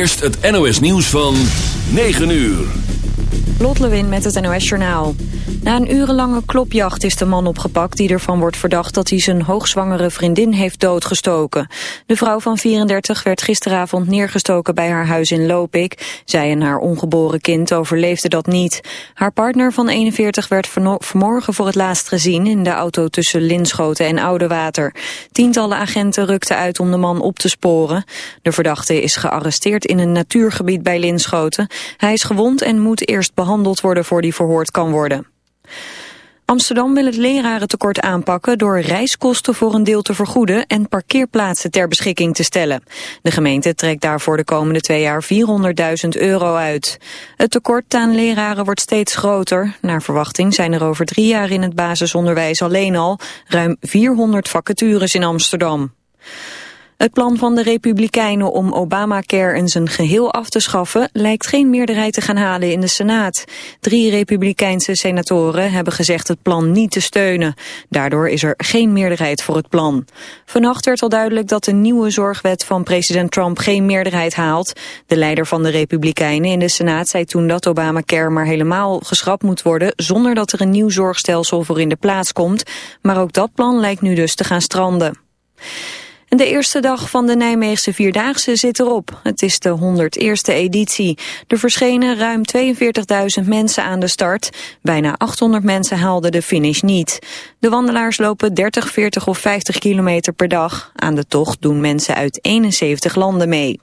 Eerst het NOS nieuws van 9 uur. Lot Lewin met het NOS Journaal. Na een urenlange klopjacht is de man opgepakt die ervan wordt verdacht dat hij zijn hoogzwangere vriendin heeft doodgestoken. De vrouw van 34 werd gisteravond neergestoken bij haar huis in Lopik. Zij en haar ongeboren kind overleefden dat niet. Haar partner van 41 werd vanmorgen voor het laatst gezien in de auto tussen Linschoten en Oudewater. Tientallen agenten rukten uit om de man op te sporen. De verdachte is gearresteerd in een natuurgebied bij Linschoten. Hij is gewond en moet eerst behandeld worden voor die verhoord kan worden. Amsterdam wil het lerarentekort aanpakken door reiskosten voor een deel te vergoeden en parkeerplaatsen ter beschikking te stellen. De gemeente trekt daarvoor de komende twee jaar 400.000 euro uit. Het tekort aan leraren wordt steeds groter. Naar verwachting zijn er over drie jaar in het basisonderwijs alleen al ruim 400 vacatures in Amsterdam. Het plan van de Republikeinen om Obamacare in zijn geheel af te schaffen lijkt geen meerderheid te gaan halen in de Senaat. Drie Republikeinse senatoren hebben gezegd het plan niet te steunen. Daardoor is er geen meerderheid voor het plan. Vannacht werd al duidelijk dat de nieuwe zorgwet van president Trump geen meerderheid haalt. De leider van de Republikeinen in de Senaat zei toen dat Obamacare maar helemaal geschrapt moet worden zonder dat er een nieuw zorgstelsel voor in de plaats komt. Maar ook dat plan lijkt nu dus te gaan stranden. De eerste dag van de Nijmeegse Vierdaagse zit erop. Het is de 101ste editie. Er verschenen ruim 42.000 mensen aan de start. Bijna 800 mensen haalden de finish niet. De wandelaars lopen 30, 40 of 50 kilometer per dag. Aan de tocht doen mensen uit 71 landen mee.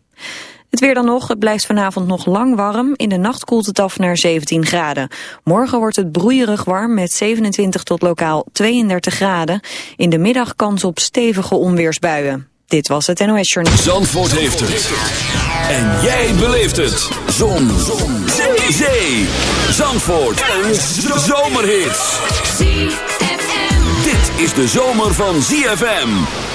Het weer dan nog, het blijft vanavond nog lang warm. In de nacht koelt het af naar 17 graden. Morgen wordt het broeierig warm met 27 tot lokaal 32 graden. In de middag kans op stevige onweersbuien. Dit was het NOS Journal. Zandvoort heeft het. En jij beleeft het. Zon. Zon. Zee. Zee. Zandvoort. Een zomerhit. Dit is de zomer van ZFM.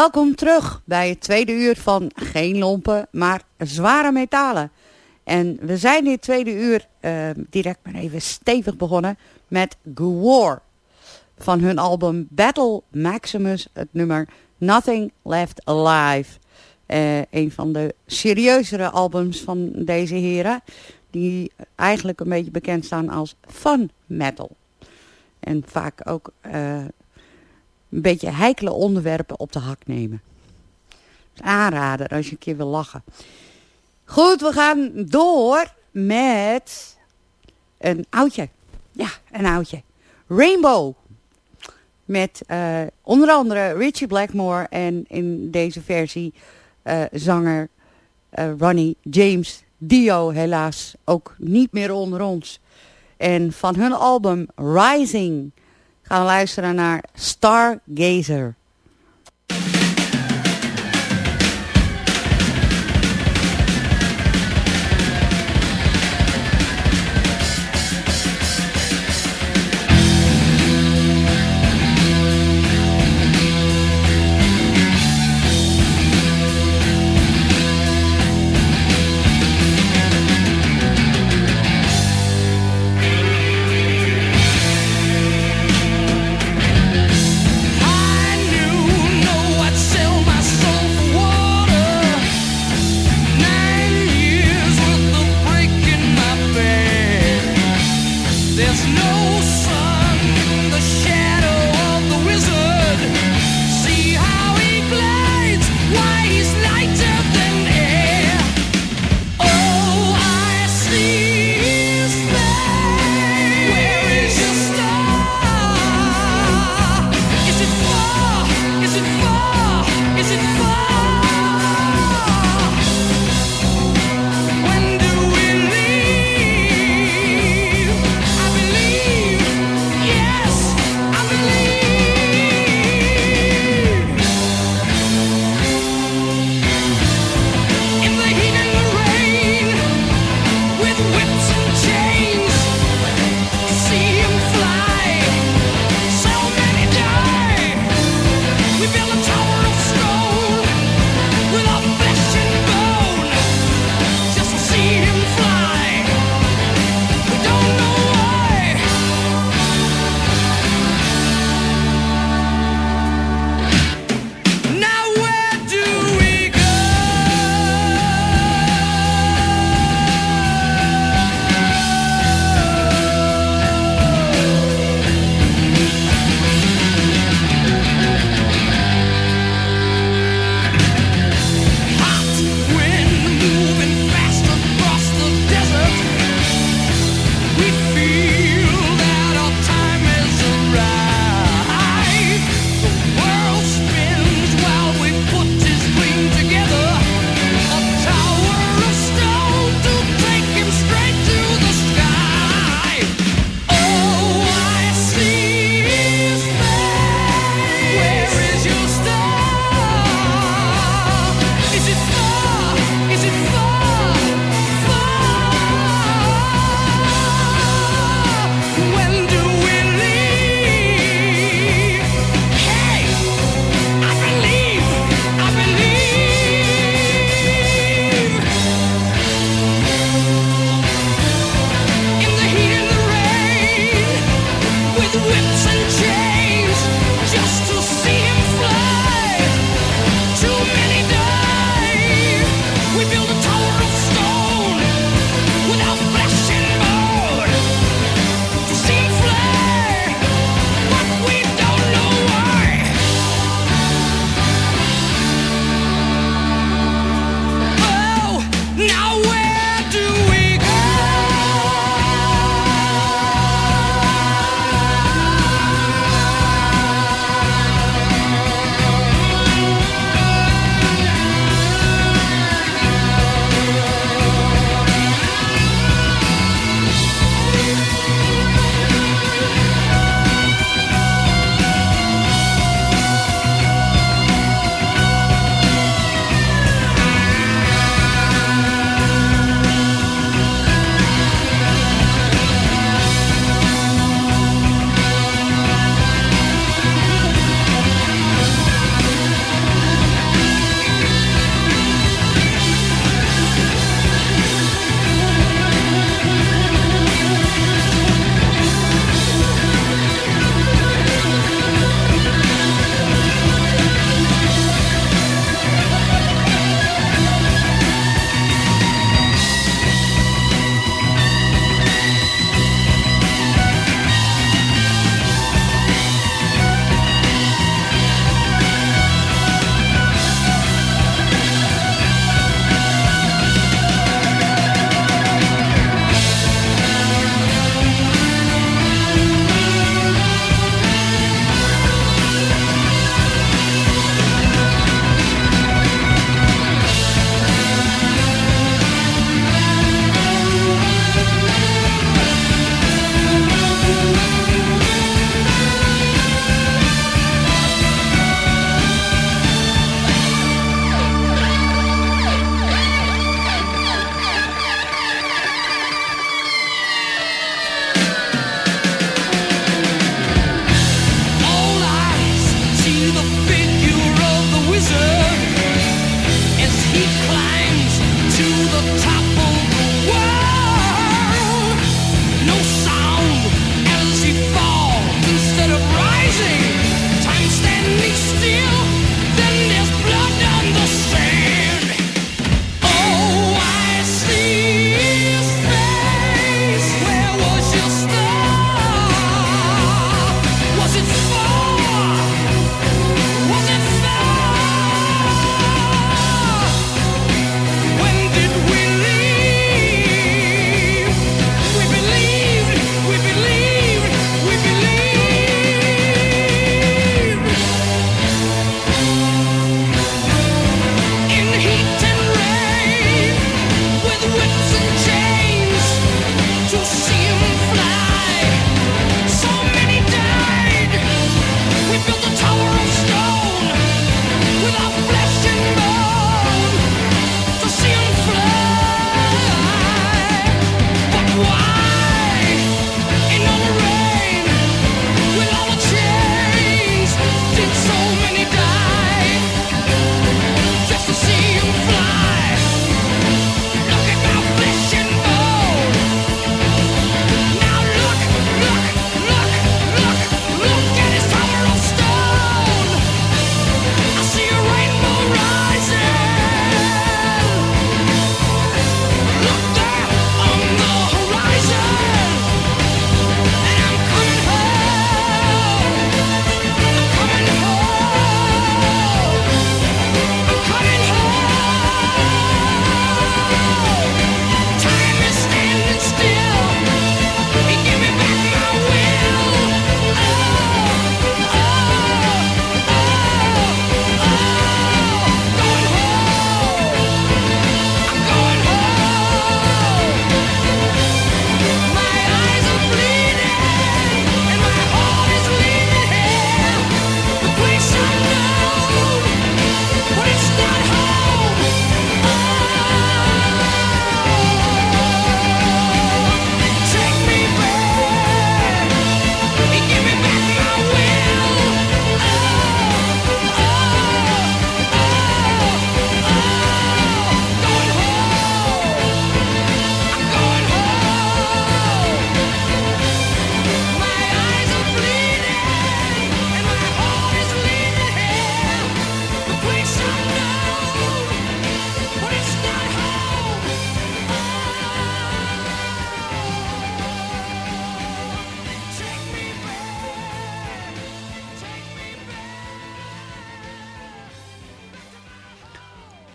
Welkom terug bij het tweede uur van geen lompen, maar zware metalen. En we zijn dit tweede uur uh, direct maar even stevig begonnen met Gwar. Van hun album Battle Maximus, het nummer Nothing Left Alive. Uh, een van de serieuzere albums van deze heren. Die eigenlijk een beetje bekend staan als fun metal. En vaak ook uh, een beetje heikele onderwerpen op de hak nemen. Aanrader als je een keer wil lachen. Goed, we gaan door met een oudje. Ja, een oudje. Rainbow. Met uh, onder andere Richie Blackmore en in deze versie uh, zanger uh, Ronnie James Dio helaas ook niet meer onder ons. En van hun album Rising gaan luisteren naar Stargazer.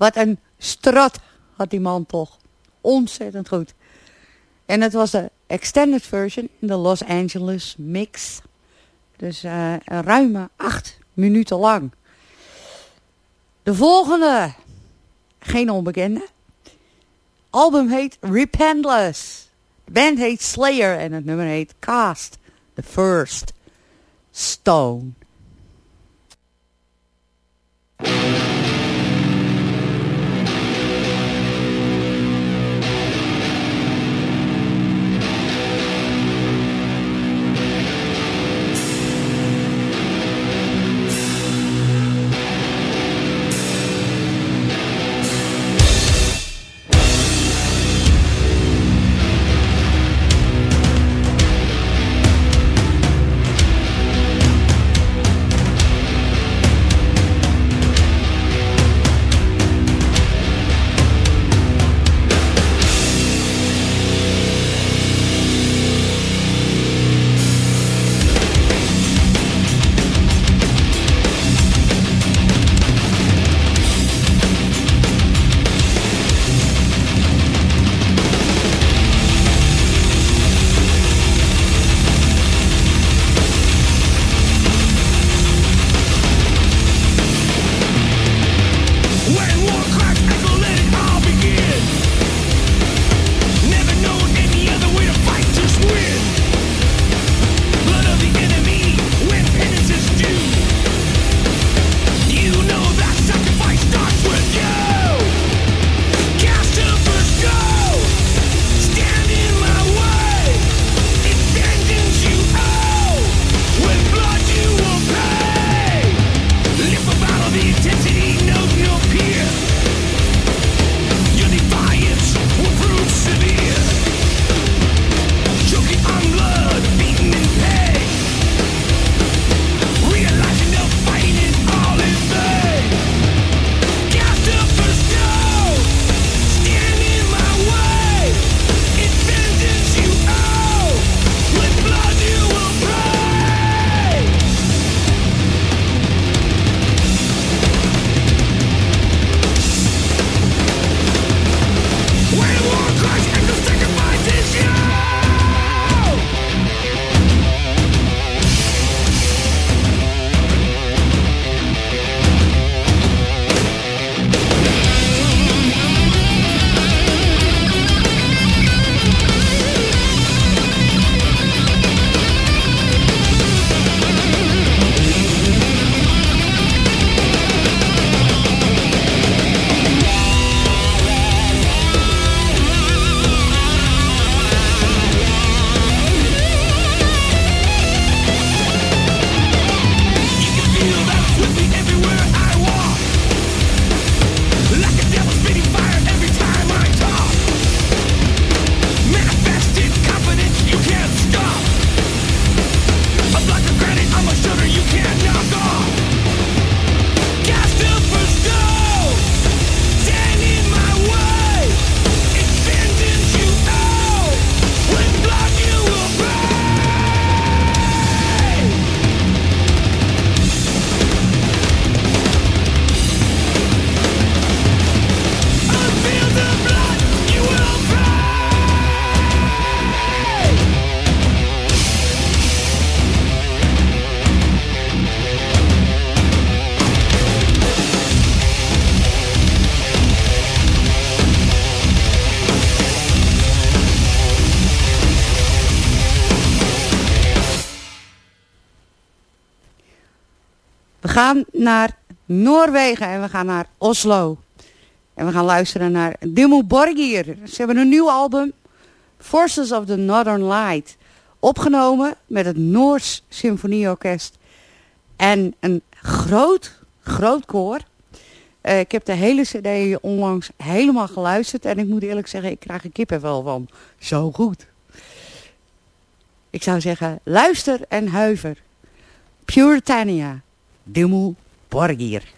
Wat een strot had die man toch. Ontzettend goed. En het was de extended version, de Los Angeles mix. Dus uh, ruime acht minuten lang. De volgende, geen onbekende. Album heet Repentless. De band heet Slayer en het nummer heet Cast. The First Stone. Gaan naar Noorwegen en we gaan naar Oslo. En we gaan luisteren naar Dimmu Borgir. Ze hebben een nieuw album, Forces of the Northern Light. Opgenomen met het Noors Symfonieorkest. En een groot, groot koor. Uh, ik heb de hele cd onlangs helemaal geluisterd. En ik moet eerlijk zeggen, ik krijg een wel van. Zo goed. Ik zou zeggen, luister en huiver. Puritania. Dimmu Borgir.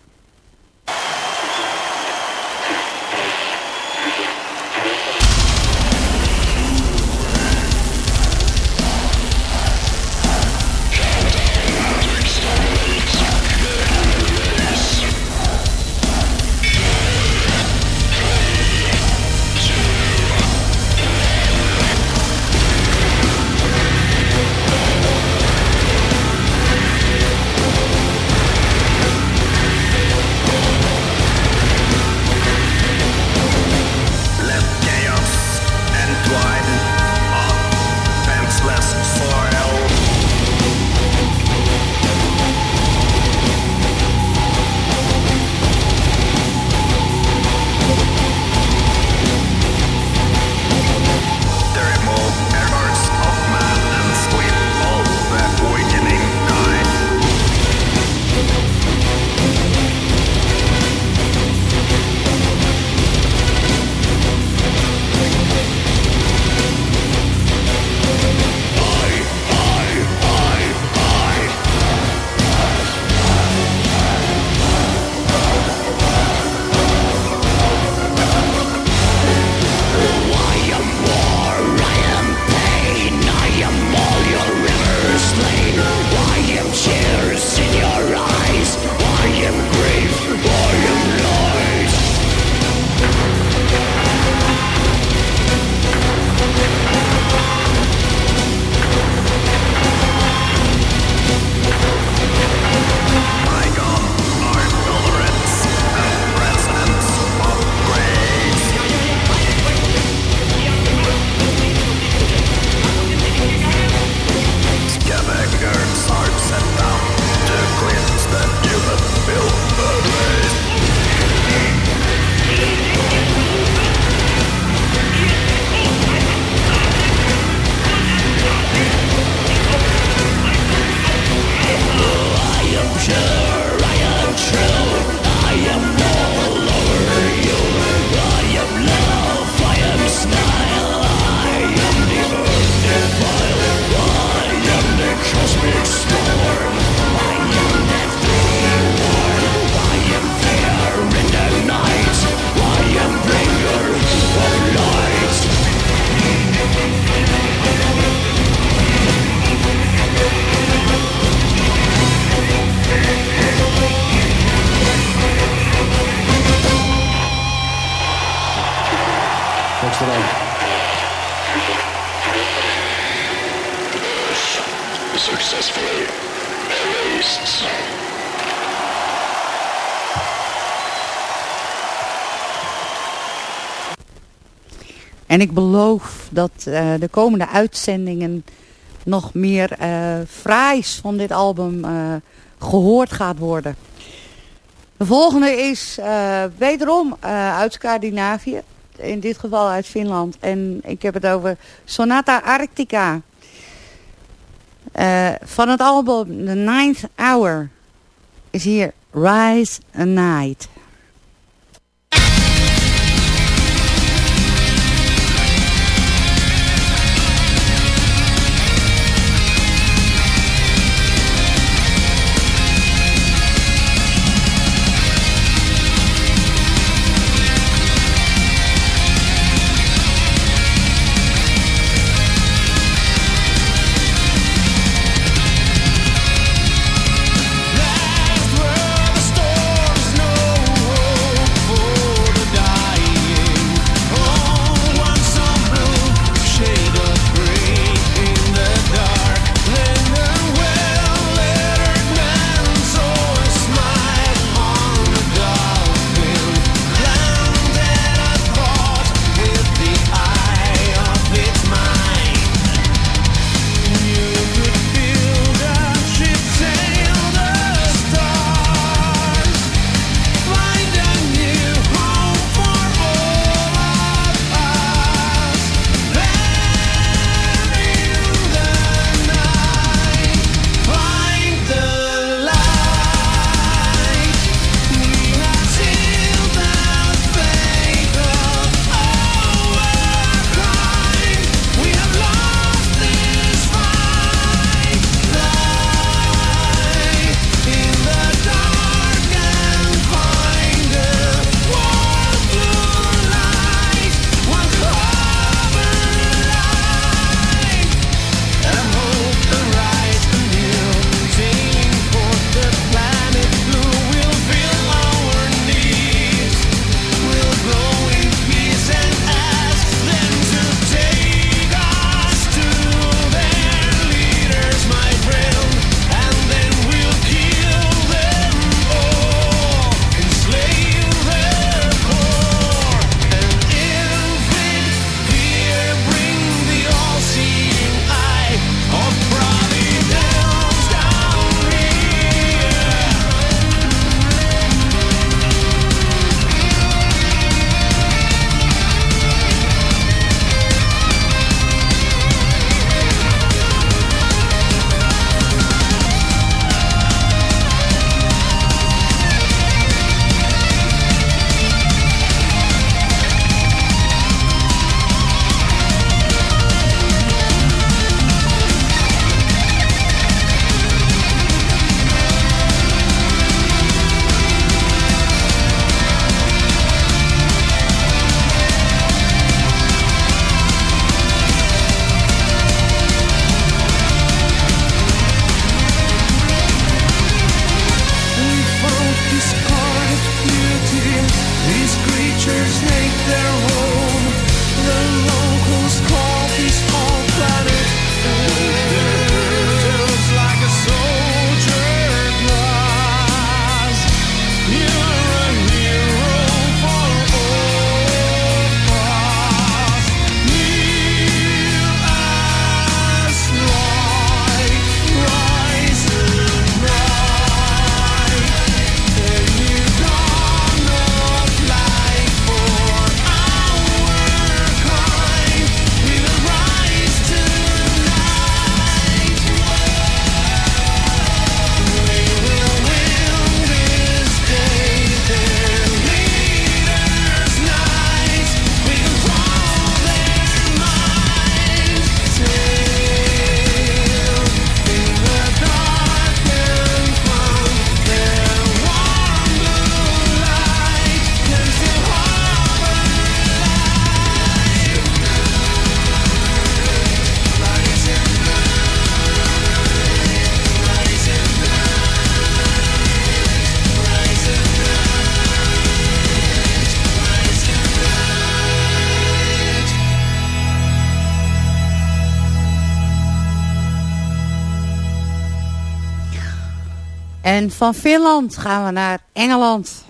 En ik beloof dat uh, de komende uitzendingen nog meer uh, fraais van dit album uh, gehoord gaat worden. De volgende is wederom uit Scandinavië. In dit geval uit Finland. En ik heb het over Sonata Arctica. van het album The Ninth Hour is hier Rise a Night. En van Finland gaan we naar Engeland.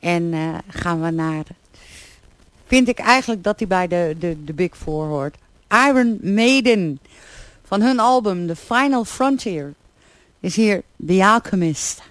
En eh, gaan we naar... Vind ik eigenlijk dat hij bij de, de, de Big Four hoort. Iron Maiden. Van hun album The Final Frontier. Is hier The Alchemist.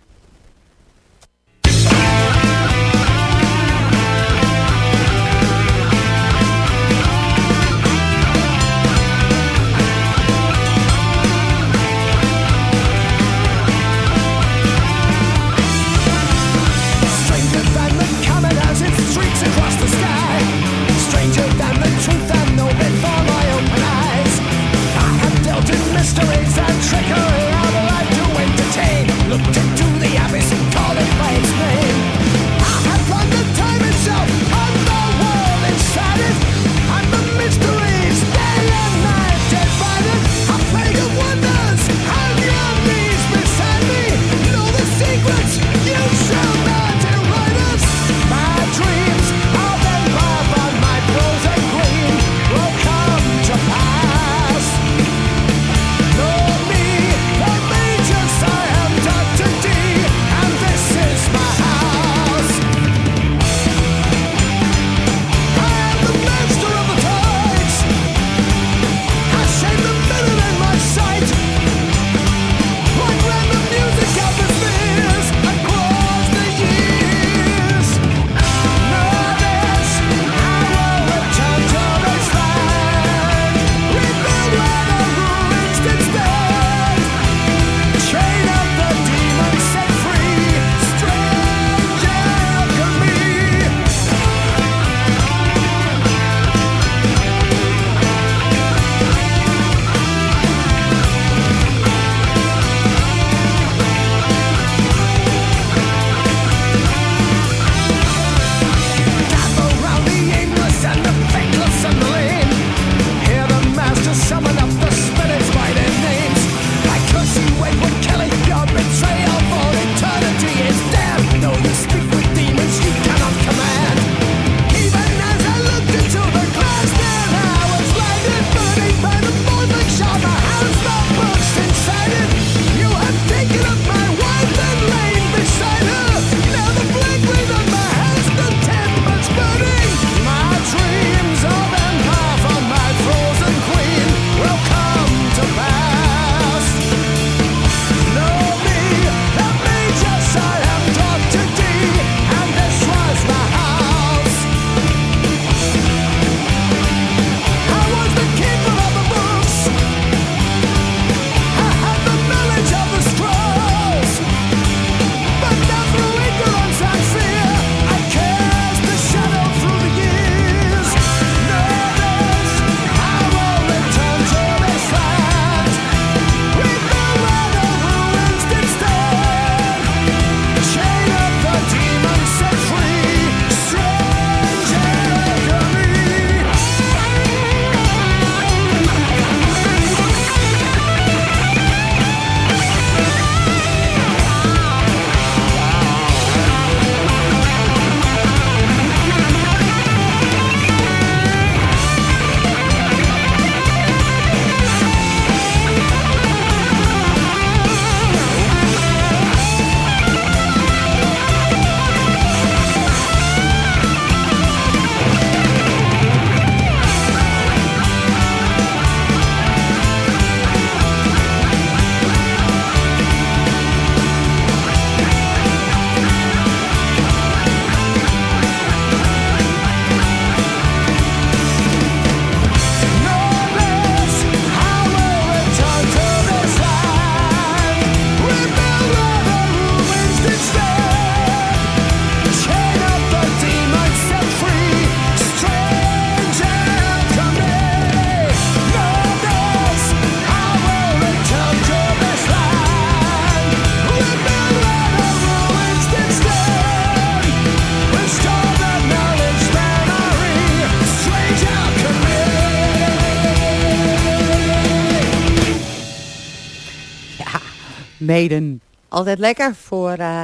altijd lekker voor eh,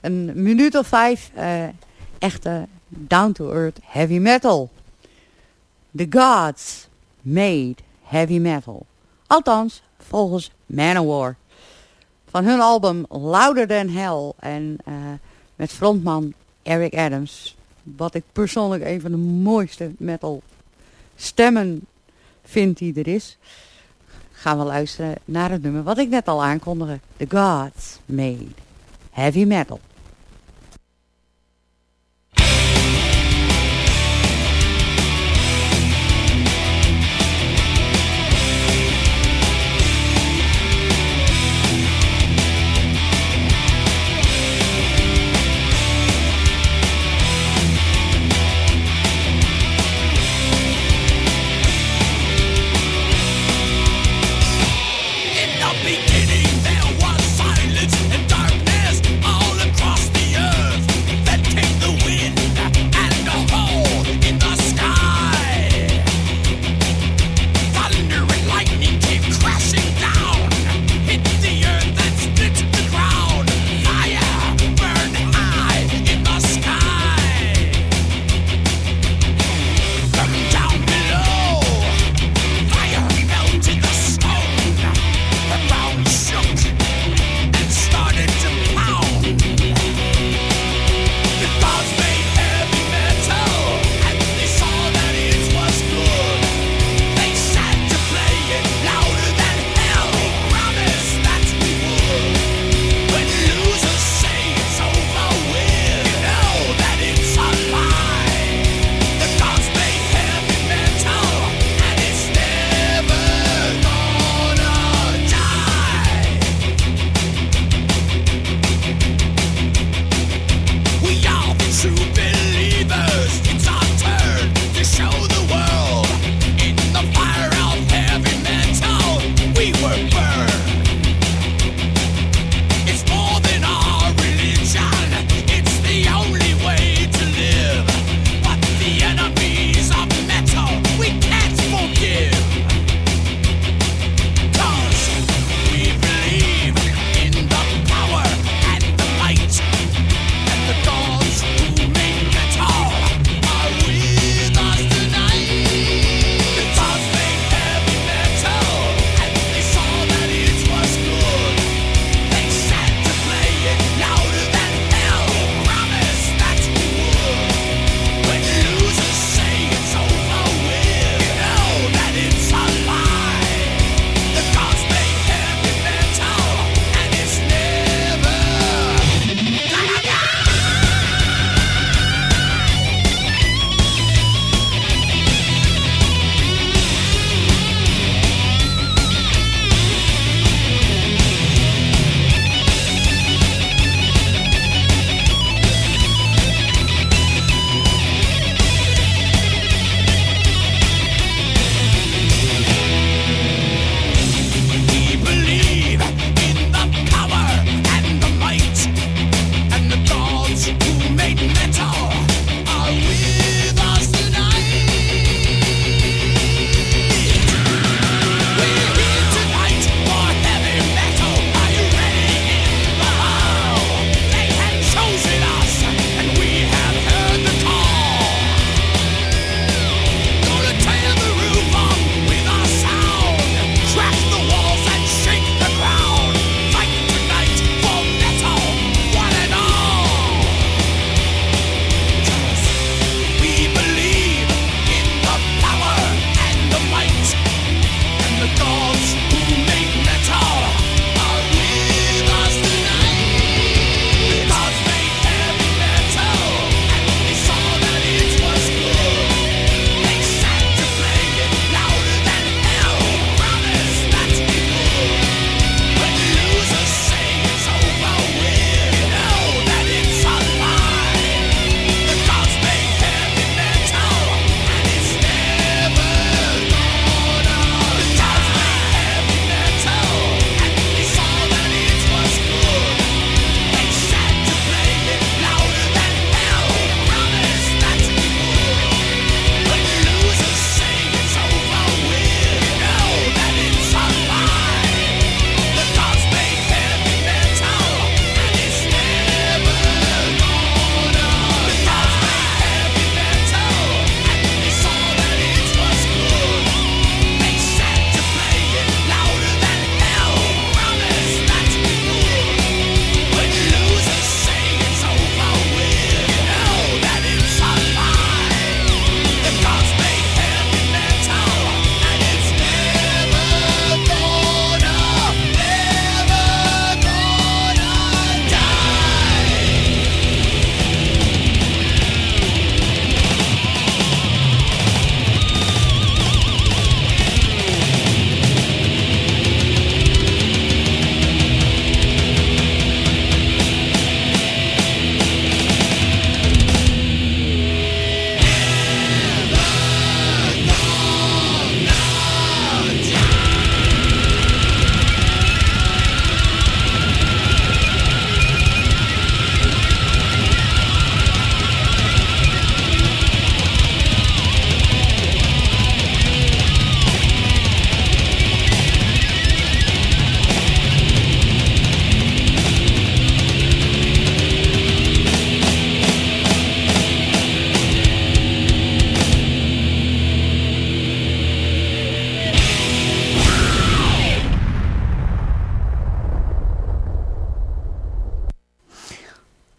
een minuut of vijf eh, echte down-to-earth heavy metal. The gods made heavy metal. Althans, volgens Manowar. Van hun album Louder Than Hell en eh, met frontman Eric Adams. Wat ik persoonlijk een van de mooiste metal stemmen vind die er is gaan we luisteren naar het nummer wat ik net al aankondigde. The Gods Made Heavy Metal.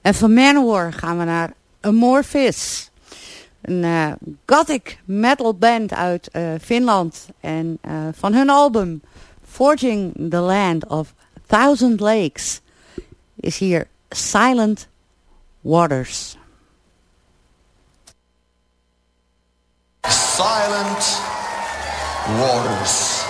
En van Manowar gaan we naar Amorphis. Een uh, gothic metal band uit uh, Finland. En uh, van hun album Forging the Land of Thousand Lakes is hier Silent Waters. Silent Waters.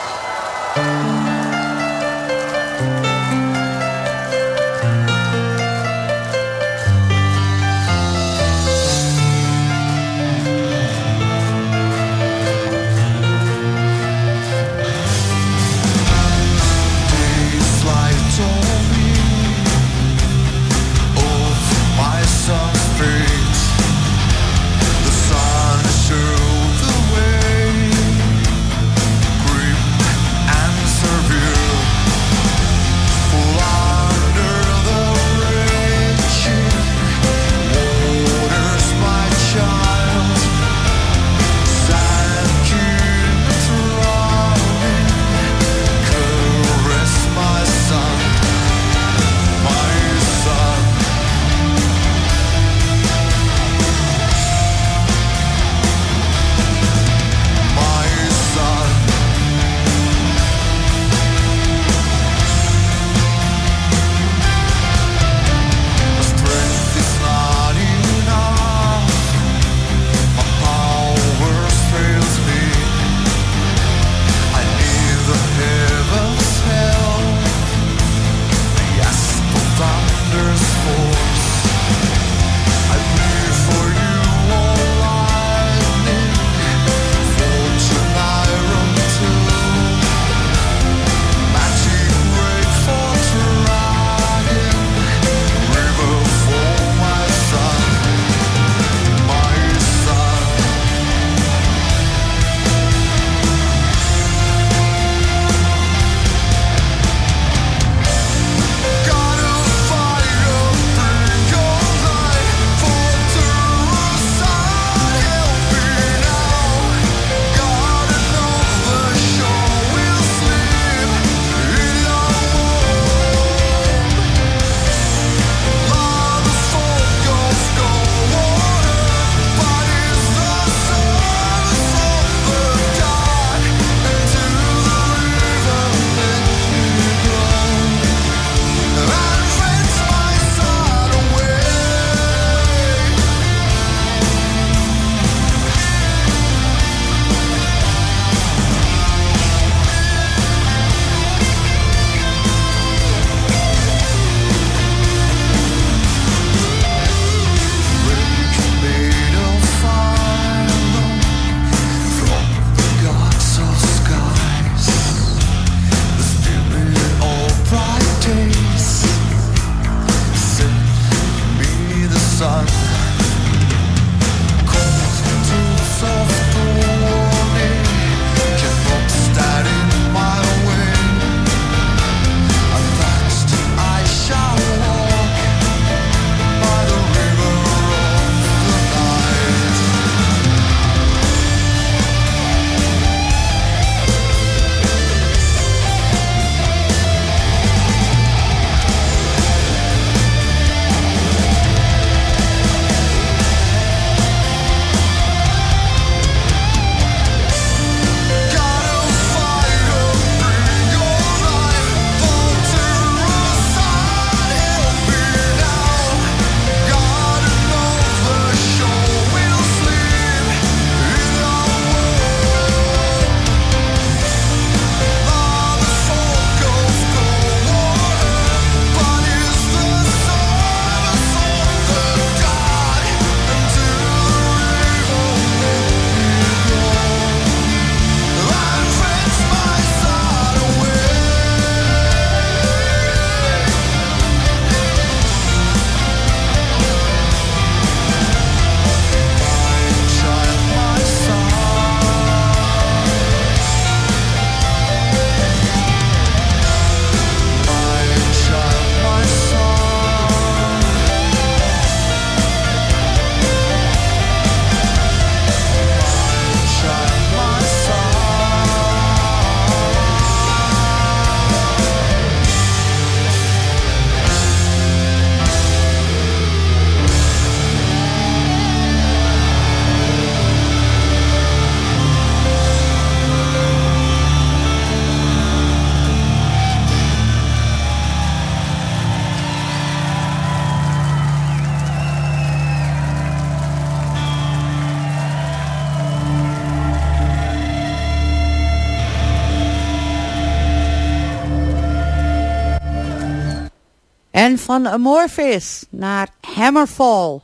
Van Amorphis naar Hammerfall.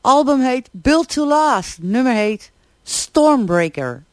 Album heet Built to Last. Nummer heet Stormbreaker.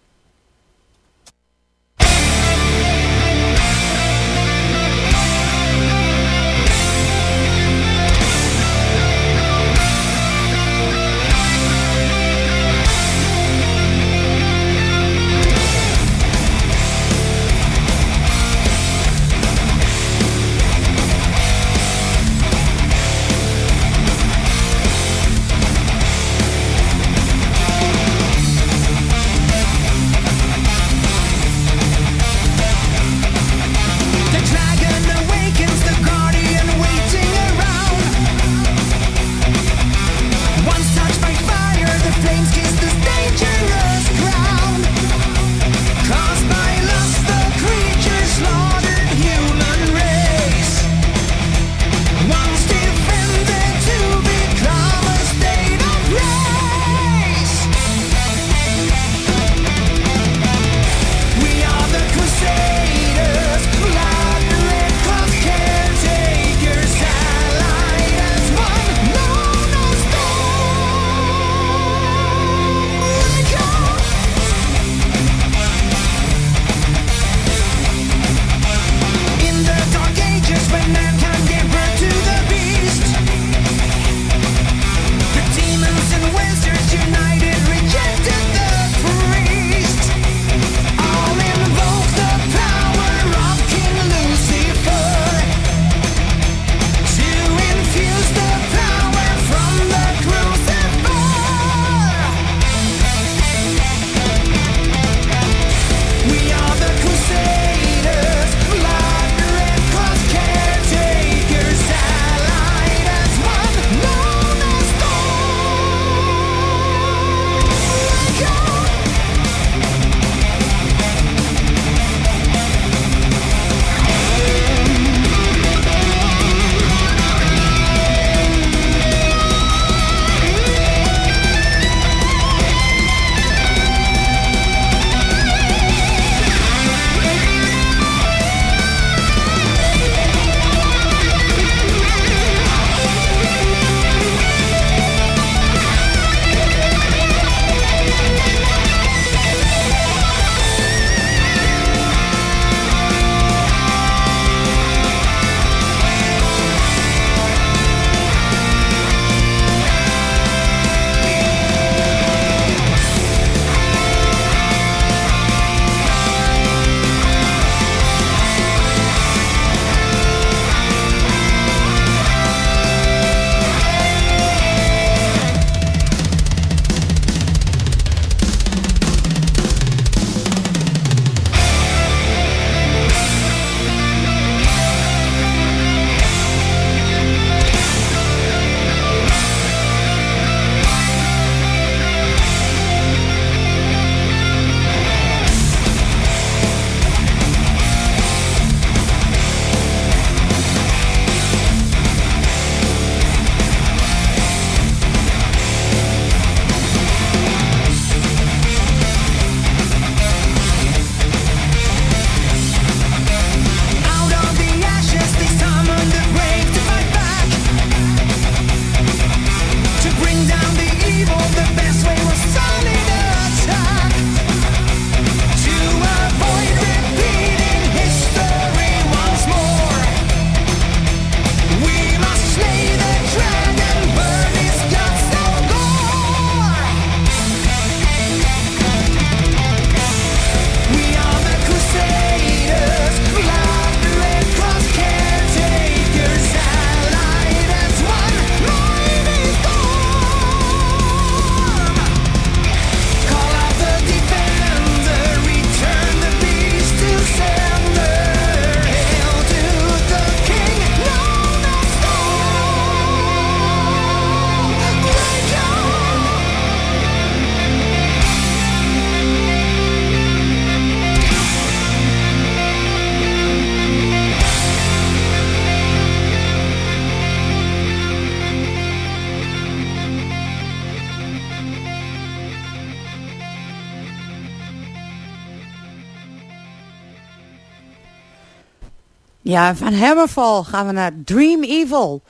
Ja, van Hammerfall gaan we naar Dream Evil.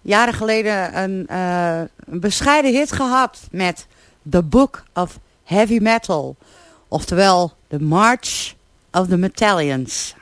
Jaren geleden een, uh, een bescheiden hit gehad met The Book of Heavy Metal. Oftewel The March of the Metallians.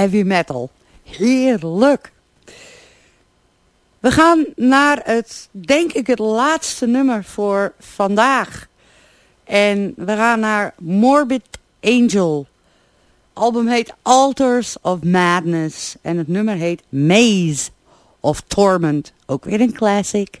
Heavy Metal. Heerlijk. We gaan naar het, denk ik, het laatste nummer voor vandaag. En we gaan naar Morbid Angel. Album heet Altars of Madness. En het nummer heet Maze of Torment. Ook weer een classic.